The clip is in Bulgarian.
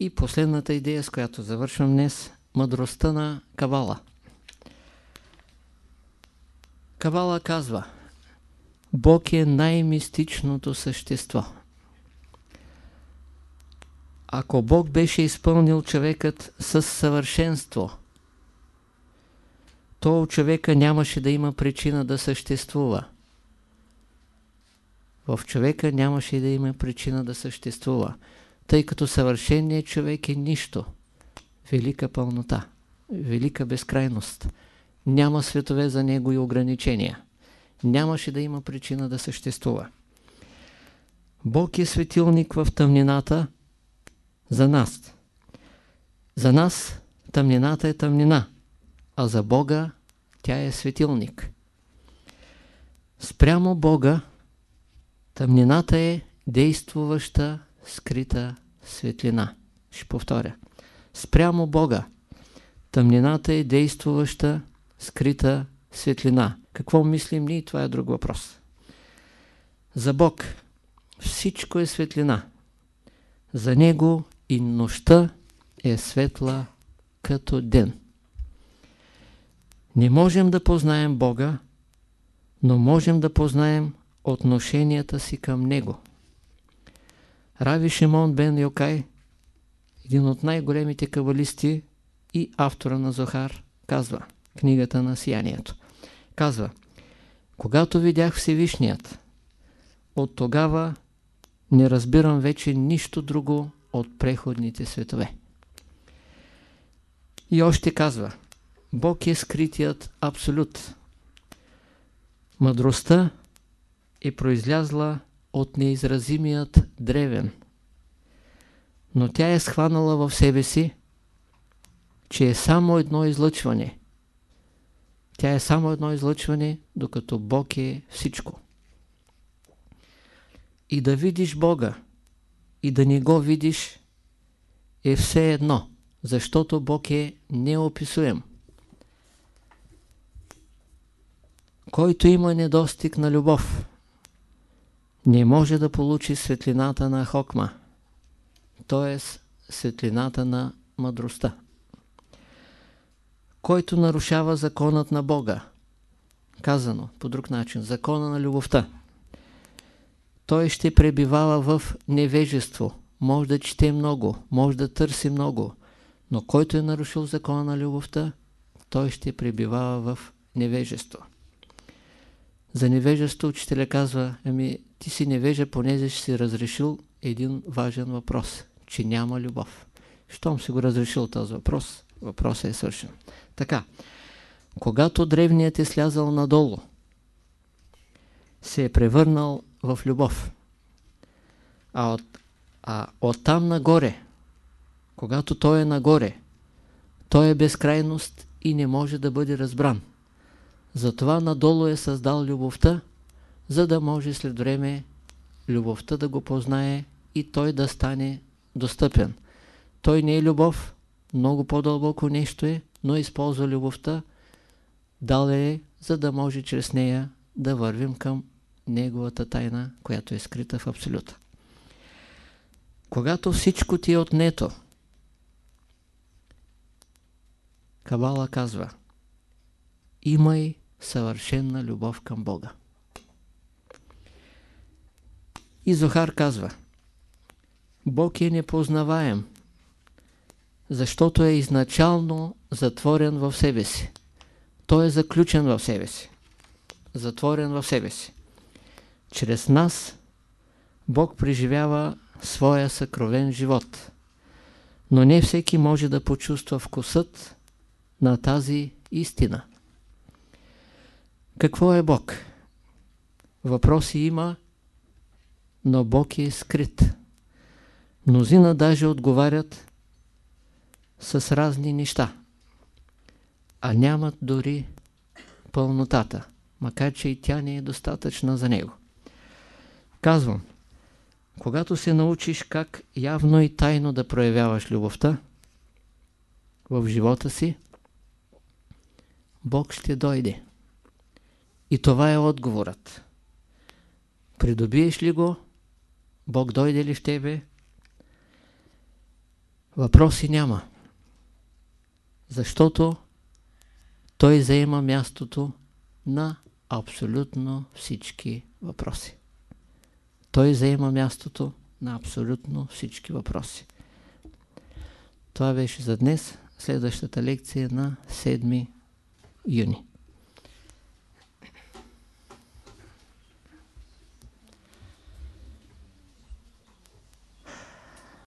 И последната идея, с която завършвам днес, мъдростта на Кабала. Кабала казва, Бог е най-мистичното същество. Ако Бог беше изпълнил човекът с съвършенство, то у човека нямаше да има причина да съществува. В човека нямаше да има причина да съществува, тъй като съвършеният човек е нищо. Велика пълнота, велика безкрайност. Няма светове за него и ограничения. Нямаше да има причина да съществува. Бог е светилник в тъмнината за нас. За нас тъмнината е тъмнина, а за Бога тя е светилник. Спрямо Бога тъмнината е действуваща скрита светлина. Ще повторя. Спрямо Бога тъмнината е действуваща скрита светлина. Какво мислим ние? Това е друг въпрос. За Бог всичко е светлина. За Него и нощта е светла като ден. Не можем да познаем Бога, но можем да познаем отношенията си към Него. Рави Шимон бен Йокай, един от най-големите кабалисти и автора на Зохар, казва, книгата на Сиянието, казва, когато видях Всевишният, от тогава не разбирам вече нищо друго от преходните светове. И още казва, Бог е скритият абсолют. Мъдростта е произлязла от неизразимият древен, но тя е схванала в себе си, че е само едно излъчване. Тя е само едно излъчване, докато Бог е всичко. И да видиш Бога, и да не го видиш, е все едно, защото Бог е неописуем. Който има недостиг на любов, не може да получи светлината на Хокма, т.е. светлината на мъдростта. Който нарушава законът на Бога, казано по друг начин, закона на любовта, той ще пребивава в невежество, може да чете много, може да търси много, но който е нарушил закона на любовта, той ще пребивава в невежество. За невежество учителя казва, ами ти си невежа, понеже ще си разрешил един важен въпрос, че няма любов. Щом си го разрешил този въпрос, въпросът е свършен. Така, когато древният е слязал надолу, се е превърнал в любов. А от, а от там нагоре, когато той е нагоре, той е безкрайност и не може да бъде разбран. Затова надолу е създал любовта, за да може след време любовта да го познае и той да стане достъпен. Той не е любов, много по-дълбоко нещо е, но използва любовта, дал е, за да може чрез нея да вървим към неговата тайна, която е скрита в Абсолюта. Когато всичко ти е отнето, Кабала казва, имай съвършенна любов към Бога. И Зохар казва, Бог е непознаваем, защото е изначално затворен в себе си. Той е заключен в себе си. Затворен в себе си. Чрез нас Бог преживява своя съкровен живот. Но не всеки може да почувства вкусът на тази истина. Какво е Бог? Въпроси има, но Бог е скрит. Мнозина даже отговарят с разни неща, а нямат дори пълнотата, макар че и тя не е достатъчна за него. Казвам, когато се научиш как явно и тайно да проявяваш любовта в живота си, Бог ще дойде. И това е отговорът. Придобиеш ли го, Бог дойде ли в тебе? Въпроси няма. Защото той заема мястото на абсолютно всички въпроси. Той заема мястото на абсолютно всички въпроси. Това беше за днес. Следващата лекция на 7 юни.